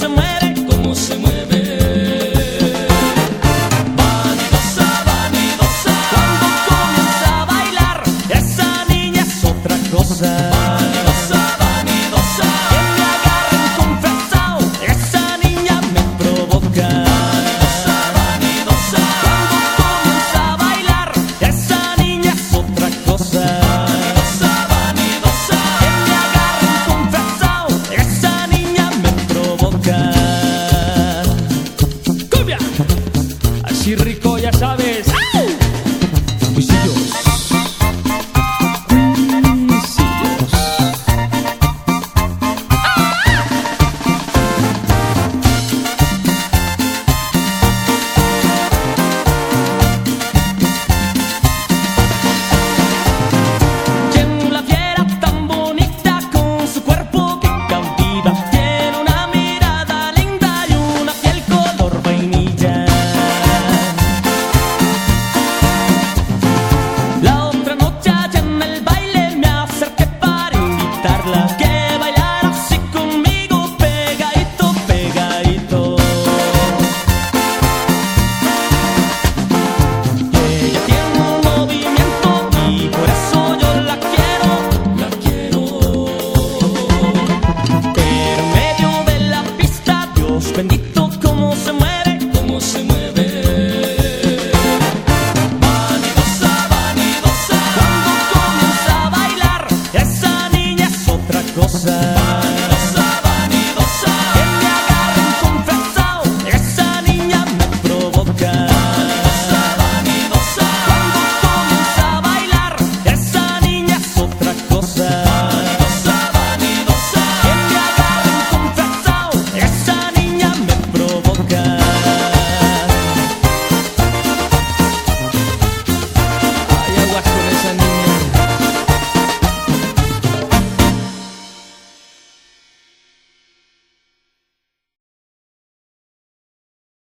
somewhere